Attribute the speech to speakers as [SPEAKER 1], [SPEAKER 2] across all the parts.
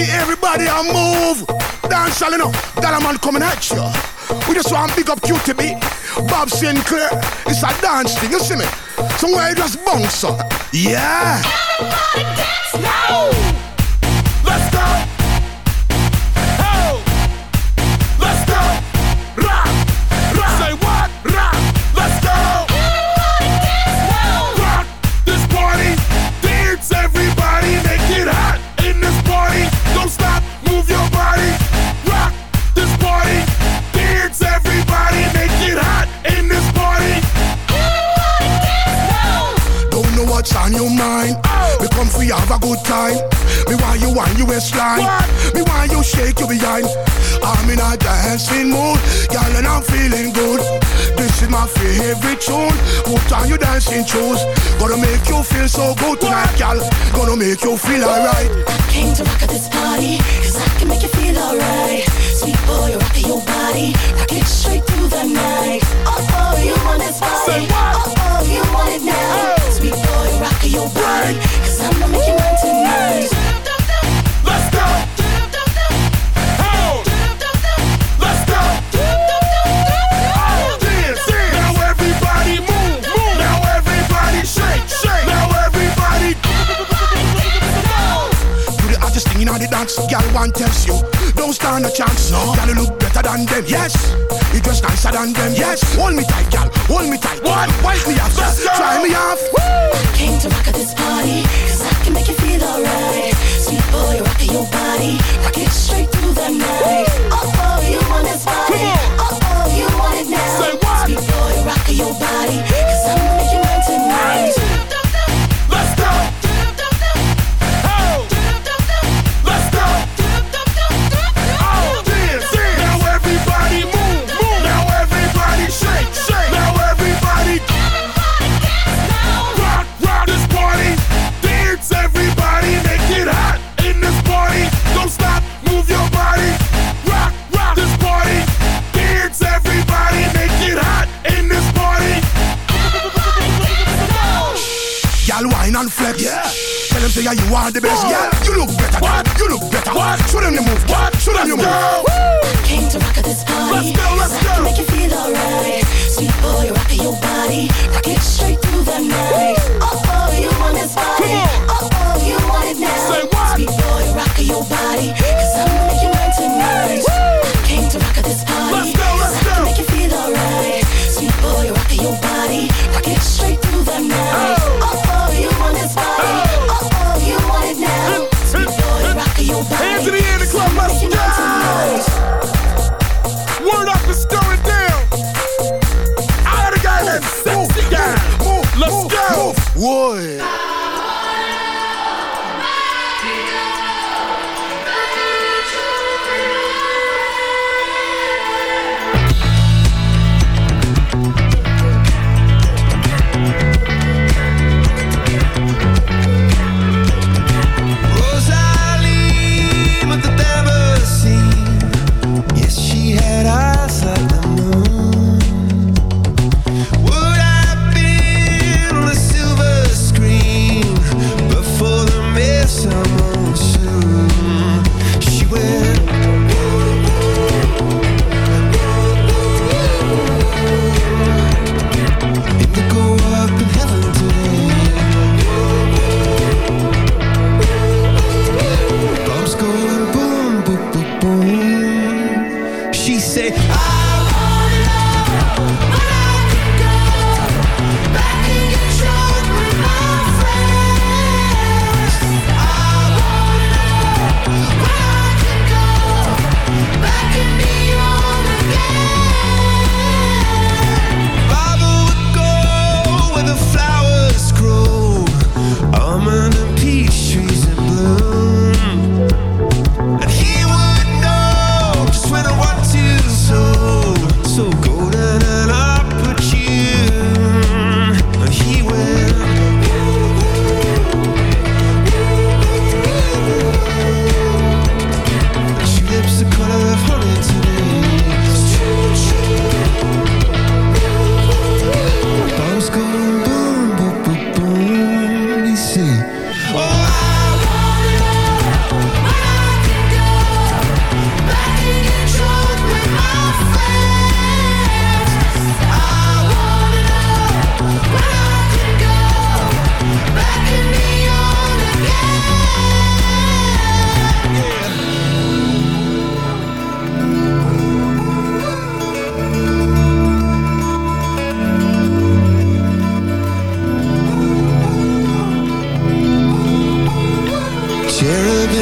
[SPEAKER 1] See everybody a move. Dance all enough. That a man coming at you. We just want big up QTB. Bob Sinclar. It's a dance thing, you see me? Somewhere you just bounce up. Yeah.
[SPEAKER 2] Everybody dance now.
[SPEAKER 1] Time. Me want you on your waistline. Me want you shake your behind. I'm in a dancing mood, girl, and I'm feeling good. This is my favorite tune. Put on your dancing shoes. Gonna make you feel so good tonight, girl. Gonna make you feel alright.
[SPEAKER 2] I came to rock at this party, cause I can make you feel alright. Sweet boy, rock your body. Rock it straight through the night. Oh, oh, you want this body. Oh, oh, you want it now. Sweet boy, rock your body. Cause I'ma make you mine tonight.
[SPEAKER 3] Let's go.
[SPEAKER 1] Dance, girl want test you. Don't stand a chance, no. Girl, you look better than them, yes. You dress nicer than them, yes. Hold me tight, girl, hold me tight. What? Wipe me off, try me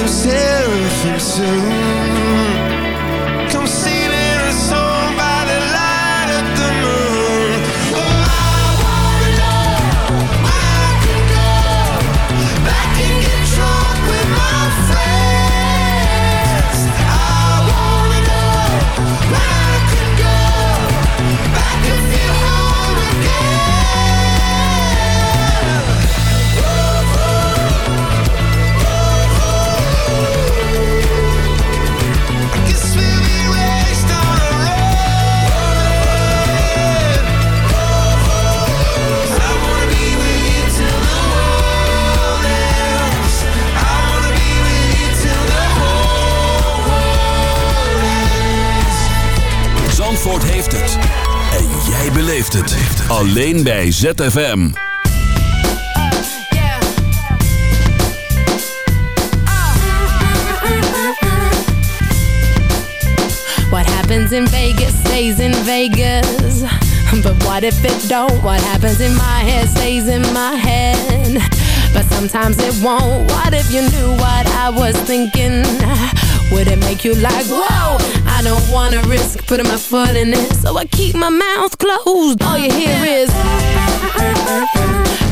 [SPEAKER 4] seraphim soon.
[SPEAKER 5] Beleeft het. Alleen bij ZFM.
[SPEAKER 6] What happens in Vegas stays in Vegas. But what if it don't? What happens in my head stays in my head. But sometimes it won't. What if you knew what I was thinking? Would it make you like, whoa? I don't wanna risk putting my foot in it. So I keep my mouth closed. All you hear is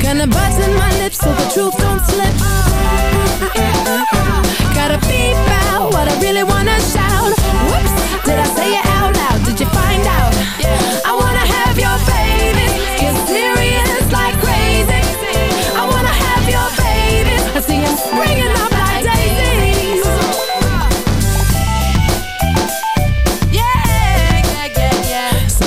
[SPEAKER 6] Gonna button my lips so the truth don't slip. Gotta beep out what I really wanna shout. Whoops, did I say it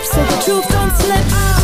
[SPEAKER 6] Lips so the truth don't slip.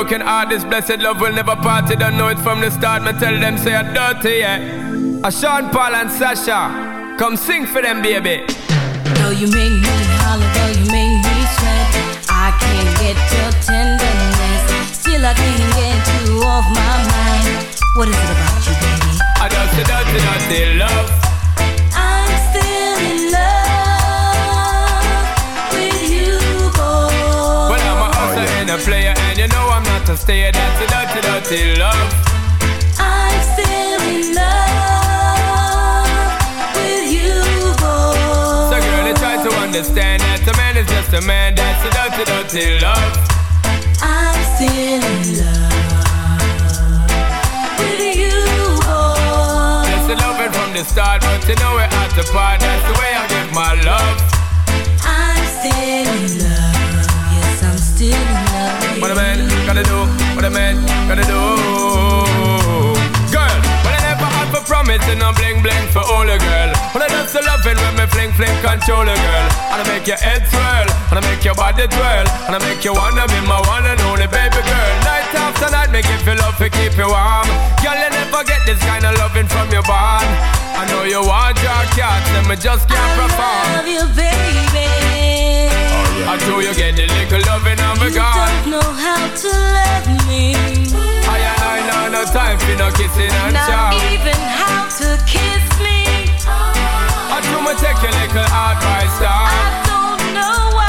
[SPEAKER 7] Broken heart. This blessed love will never part. They don't know it from the start. Me tell them say I'm dirty, yeah. A Sean Paul and Sasha, come sing for them, baby.
[SPEAKER 8] Though you make me holler, though you make me sweat, I can't get your tenderness. Still, I can't get you off my mind. What is it about you, baby?
[SPEAKER 7] I dirty, dirty, dirty love.
[SPEAKER 8] I'm
[SPEAKER 7] not a stayer. Dirty, dirty love.
[SPEAKER 8] I'm still in love with you, boy.
[SPEAKER 7] So, girl, they try to understand that a man is just a man. That's a dirty, dirty love.
[SPEAKER 8] I'm still in love with you, boy.
[SPEAKER 7] That's the loving from the start, but you know we're at the part. That's the way I give my love.
[SPEAKER 8] I'm still in love. Yes, I'm still in love.
[SPEAKER 7] What a man gotta do, what a man gotta do. Girl, but I never had for promise and no bling bling for all a girl. But I just the loving when me fling fling control a girl. And I make your head swirl, and I make your body twirl, and I make you wanna be my one and only baby girl. Night after night, make you feel love to keep you warm. Girl, you never get this kind of loving from your bond. I know you want your cat, and me just can't perform.
[SPEAKER 8] I love you, baby.
[SPEAKER 7] I know you get the little loving on my
[SPEAKER 8] You don't know how to love me.
[SPEAKER 7] I and I know no time for no kissing and
[SPEAKER 8] Not
[SPEAKER 7] chow.
[SPEAKER 8] even how to kiss me.
[SPEAKER 7] I do me take your little advice
[SPEAKER 8] I
[SPEAKER 7] down.
[SPEAKER 8] don't know why.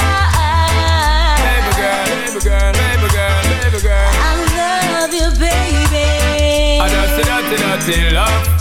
[SPEAKER 7] Baby girl, baby girl, baby girl, baby girl.
[SPEAKER 8] I love you, baby.
[SPEAKER 7] I just a dirty, dirty love.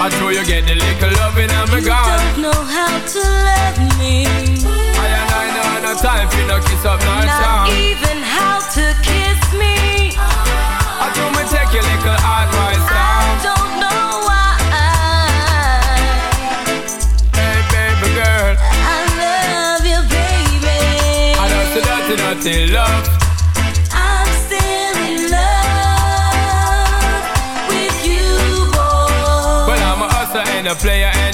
[SPEAKER 7] I know you get the little loving and me
[SPEAKER 8] You
[SPEAKER 7] gone.
[SPEAKER 8] don't know how to love me.
[SPEAKER 7] I and I know no time for no kiss up, no
[SPEAKER 8] Not
[SPEAKER 7] charm.
[SPEAKER 8] even how to kiss me.
[SPEAKER 7] I do me take your little advice
[SPEAKER 8] I
[SPEAKER 7] down.
[SPEAKER 8] don't know why.
[SPEAKER 7] Hey, baby girl,
[SPEAKER 8] I love you, baby.
[SPEAKER 7] I don't see dirty, dirty love.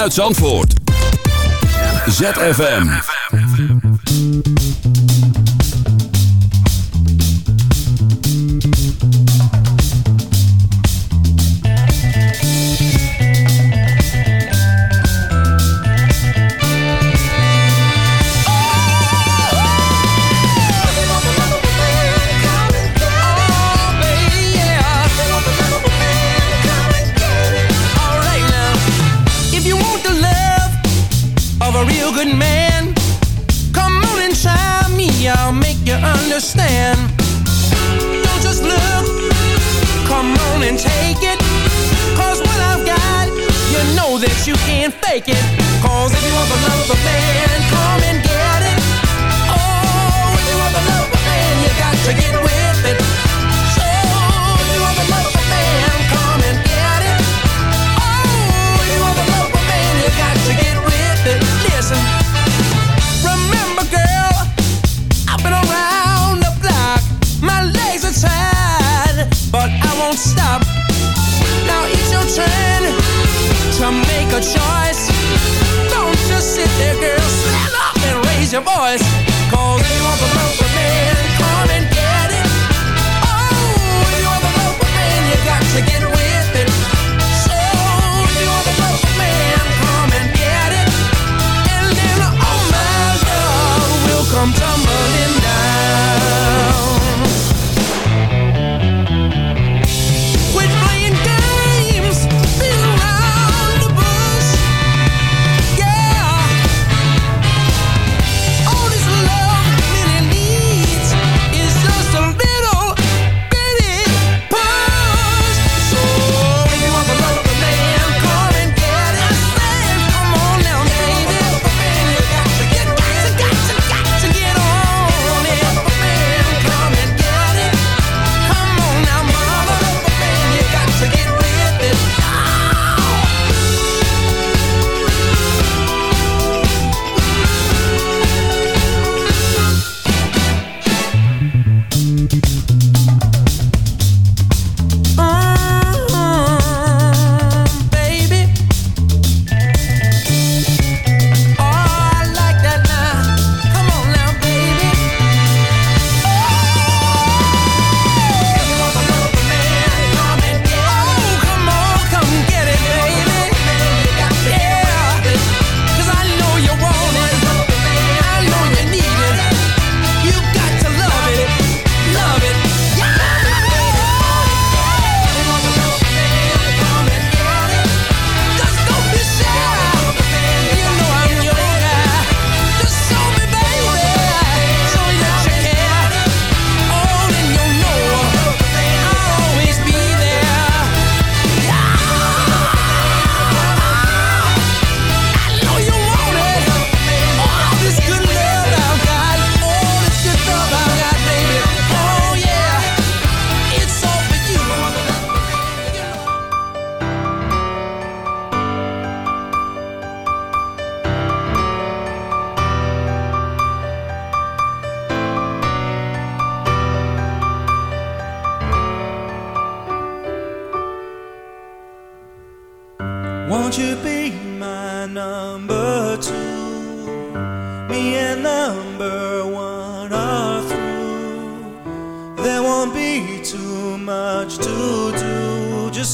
[SPEAKER 9] vanuit Zandvoort. ZFM.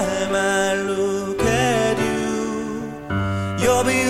[SPEAKER 10] time I look at you, you'll be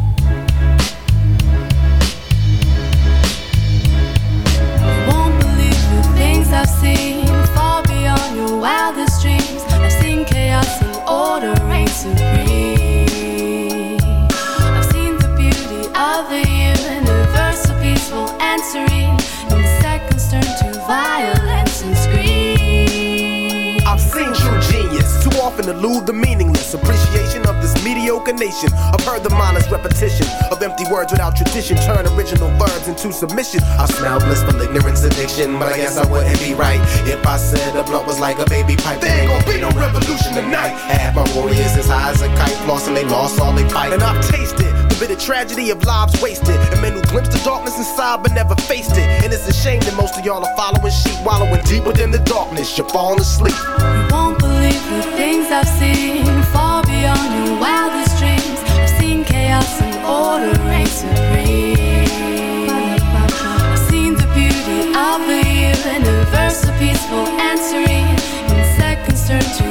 [SPEAKER 11] elude the meaningless appreciation of this mediocre nation. I've heard the mindless repetition of empty words without tradition turn original verbs into submission. I smell blissful ignorance addiction, but I guess I wouldn't be right if I said the blunt was like a baby pipe. There ain't gonna be no revolution tonight. Half my warriors as high as a kite, flossing they lost all they fight, and I've tasted the bitter tragedy of lives wasted, and men who glimpsed the darkness inside but never faced it. And it's a shame that most of y'all are following sheep, wallowing deep within the darkness. You're falling asleep.
[SPEAKER 12] I've seen far beyond your wildest dreams. I've seen chaos and order reign supreme. I've seen the beauty of the
[SPEAKER 13] peaceful, and serene. In seconds turn to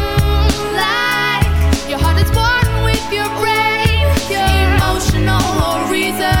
[SPEAKER 13] Or reason.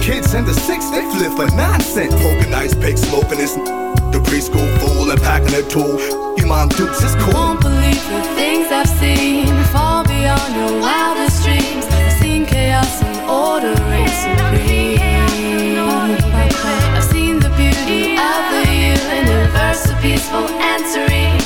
[SPEAKER 11] Kids in the six, they flip for nonsense. Poking ice pick, smoking this. The preschool fool and packing a tool. You mom dukes is cool.
[SPEAKER 13] Won't believe the things I've seen far beyond your wildest dreams. I've seen chaos and order reign supreme. I've seen the beauty of the universe, peaceful and serene.